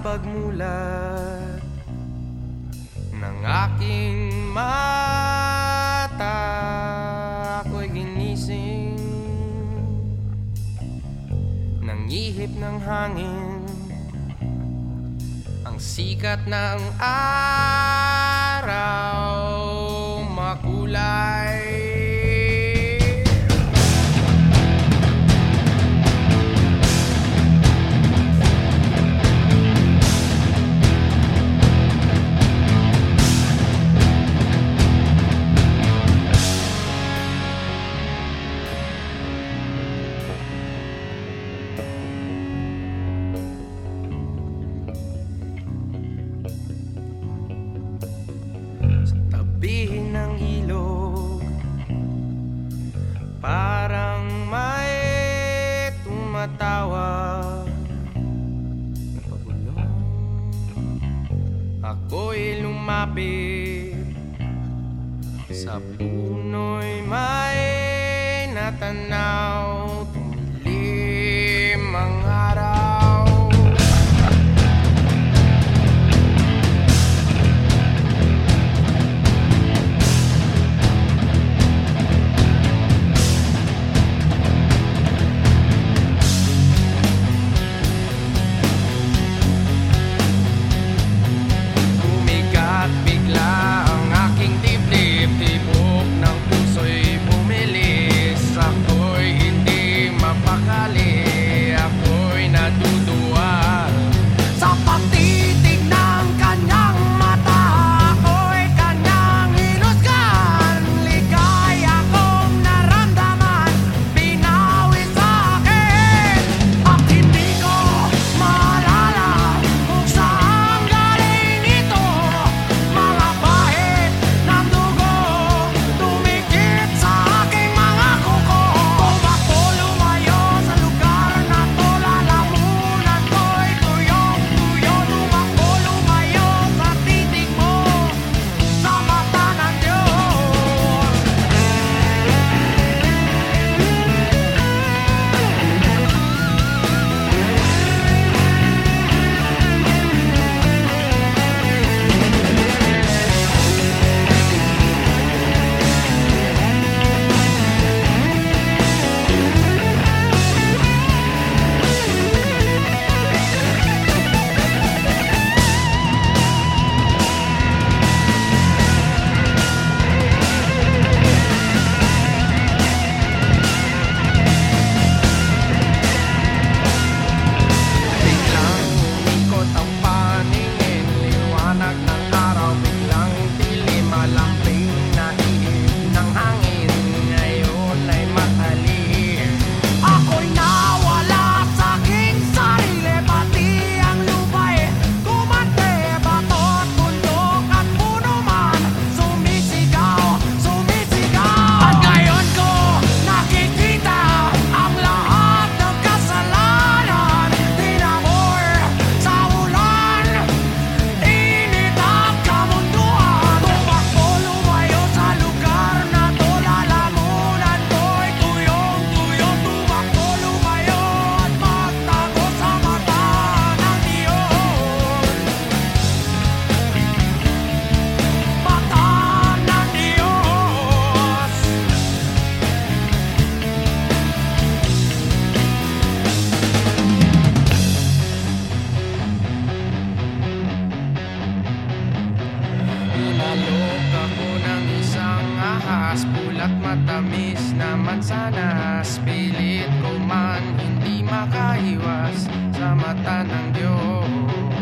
pagmulat ng aking mata. Ako'y ginising ng ihip ng hangin. Ang sikat ng araw makulay ng ilog. Parang may tumatawa Napagulong. Ako'y lumapit. Sa puno'y may natanaw. Nalog ako ng isang ahas Pulat matamis na mansanas. Pilit ko man hindi makaiwas Sa mata ng Diyos.